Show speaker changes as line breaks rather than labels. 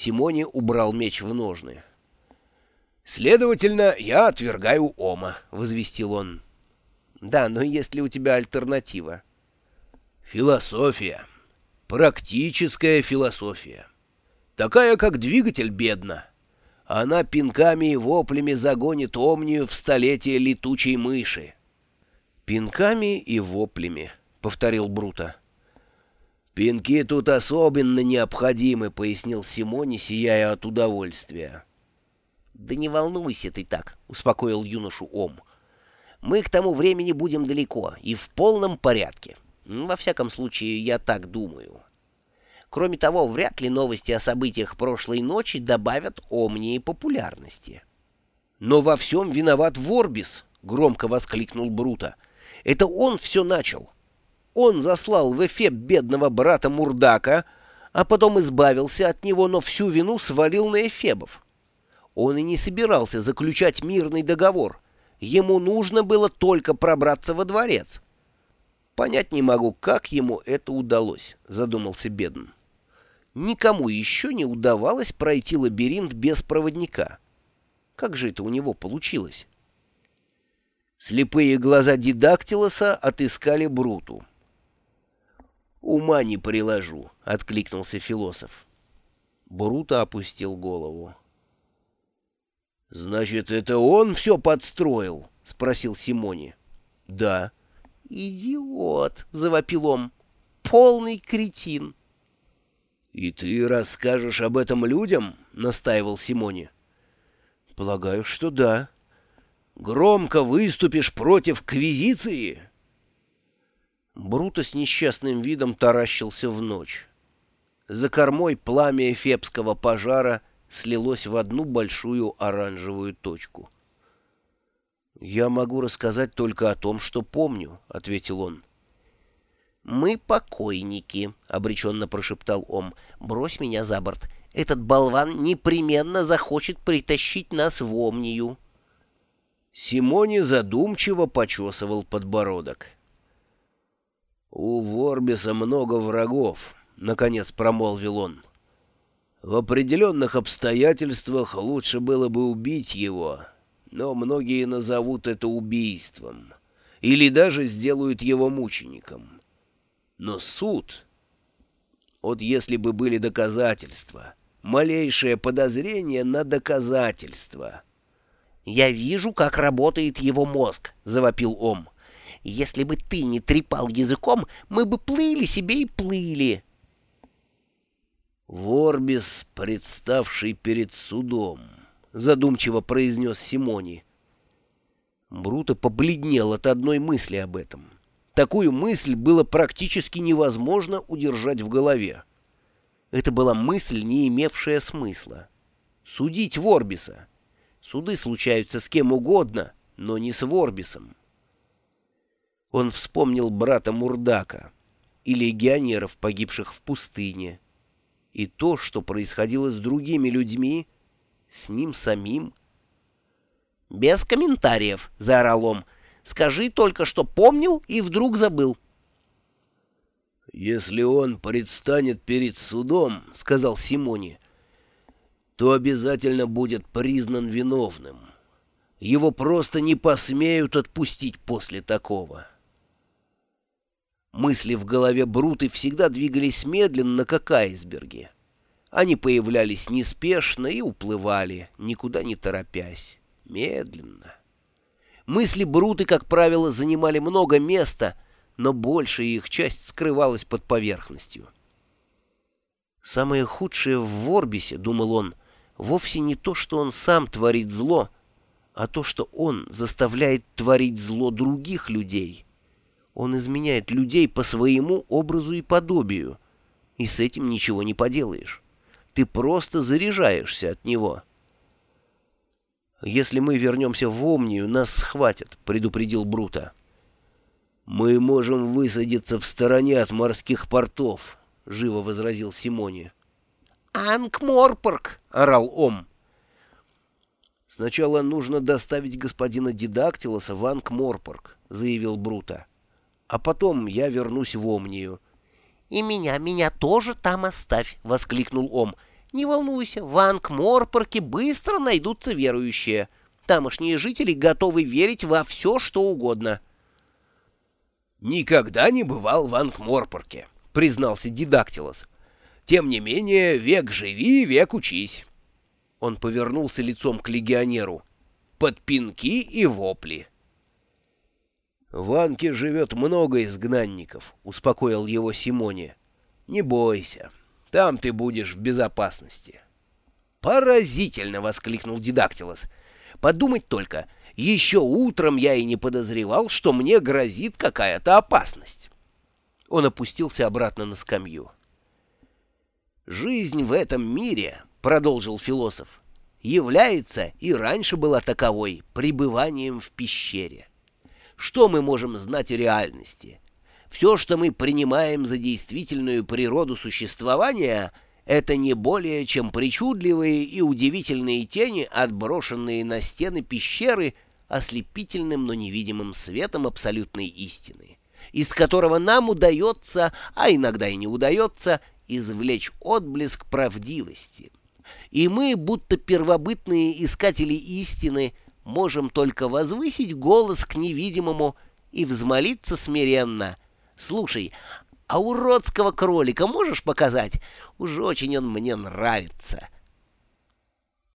Симони убрал меч в ножны. «Следовательно, я отвергаю Ома», — возвестил он. «Да, но есть ли у тебя альтернатива?» «Философия. Практическая философия. Такая, как двигатель бедна. Она пинками и воплями загонит Омнию в столетие летучей мыши». «Пинками и воплями», — повторил Брута.
«Пинки тут особенно необходимы», — пояснил Симони, сияя от удовольствия.
«Да не волнуйся ты так», — успокоил юношу Ом. «Мы к тому времени будем далеко и в полном порядке. Во всяком случае, я так думаю. Кроме того, вряд ли новости о событиях прошлой ночи добавят Омнии популярности».
«Но во всем виноват Ворбис», — громко воскликнул Брута. «Это он все начал. Он заслал в Эфеб бедного брата Мурдака, а потом избавился от него, но всю вину свалил на Эфебов». Он и не собирался заключать мирный договор. Ему нужно было только пробраться во дворец. Понять не могу, как ему это удалось, задумался Бедн. Никому еще не удавалось пройти лабиринт без проводника. Как же это у него получилось? Слепые глаза Дидактилоса отыскали Бруту.
«Ума не приложу», — откликнулся философ.
Брута опустил голову.
«Значит, это он все подстроил?» — спросил Симони.
«Да».
«Идиот!» — завопил он. «Полный кретин!»
«И ты расскажешь об этом людям?» — настаивал Симони.
«Полагаю, что да».
«Громко выступишь против квизиции?»
Бруто с несчастным видом таращился в ночь. За кормой пламя эфепского пожара — слилось в одну большую оранжевую точку. «Я могу рассказать только о том, что помню», — ответил он.
«Мы покойники», — обреченно прошептал Ом. «Брось меня за борт. Этот болван непременно захочет притащить нас в Омнию».
Симони задумчиво почесывал подбородок.
«У Ворбиса много врагов», — наконец промолвил он. В определенных обстоятельствах лучше было бы убить его, но многие назовут это убийством или даже сделают его мучеником. Но суд... Вот если бы были доказательства, малейшее подозрение на доказательства.
«Я вижу, как работает его мозг», — завопил Ом. «Если бы ты не трепал языком, мы бы плыли себе и плыли».
«Ворбис, представший перед судом», — задумчиво произнес Симони.
Бруто побледнел от одной мысли об этом. Такую мысль было практически невозможно удержать в голове. Это была мысль, не имевшая смысла. Судить Ворбиса. Суды случаются с кем угодно, но не с Ворбисом. Он вспомнил брата Мурдака и легионеров, погибших в пустыне, и то, что происходило с другими людьми, с ним самим.
«Без комментариев», — заорал он. «Скажи только, что помнил и вдруг забыл».
«Если он предстанет перед судом», — сказал Симони, — «то обязательно будет признан виновным. Его просто не посмеют отпустить после такого».
Мысли в голове Бруты всегда двигались медленно, как айсберги. Они появлялись неспешно и уплывали, никуда не торопясь, медленно. Мысли Бруты, как правило, занимали много места, но большая их часть скрывалась под поверхностью. Самое худшее в Ворбисе, думал он, вовсе не то, что он сам творит зло, а то, что он заставляет творить зло других людей — он изменяет людей по своему образу и подобию, и с этим ничего не поделаешь. Ты просто заряжаешься от него. «Если мы вернемся в Омнию, нас схватят», — предупредил Брута.
«Мы можем высадиться в стороне от морских портов», — живо возразил Симони.
«Анкморпорг!» — орал Ом.
«Сначала нужно доставить господина Дидактилоса в Анкморпорг», — заявил Брута а потом я вернусь в Омнию.
— И меня, меня тоже там оставь! — воскликнул Ом. Не волнуйся, в Анкморпорке быстро найдутся верующие. Тамошние жители готовы верить во все, что угодно.
«Никогда не бывал в Анкморпорке», — признался Дидактилос. «Тем не менее, век живи, век учись». Он повернулся лицом к легионеру. «Под пинки и вопли». «В Анке живет много изгнанников», — успокоил его Симоне. «Не бойся, там ты будешь в безопасности».
«Поразительно!» — воскликнул Дидактилос. «Подумать только, еще утром я и не подозревал, что мне грозит какая-то опасность». Он опустился обратно на скамью. «Жизнь в этом мире, — продолжил философ, — является и раньше была таковой пребыванием в пещере. Что мы можем знать о реальности? Все, что мы принимаем за действительную природу существования, это не более чем причудливые и удивительные тени, отброшенные на стены пещеры ослепительным, но невидимым светом абсолютной истины, из которого нам удается, а иногда и не удается, извлечь отблеск правдивости. И мы, будто первобытные искатели истины, можем только возвысить голос к невидимому и взмолиться смиренно. «Слушай, а уродского кролика можешь показать? Уж очень он мне нравится».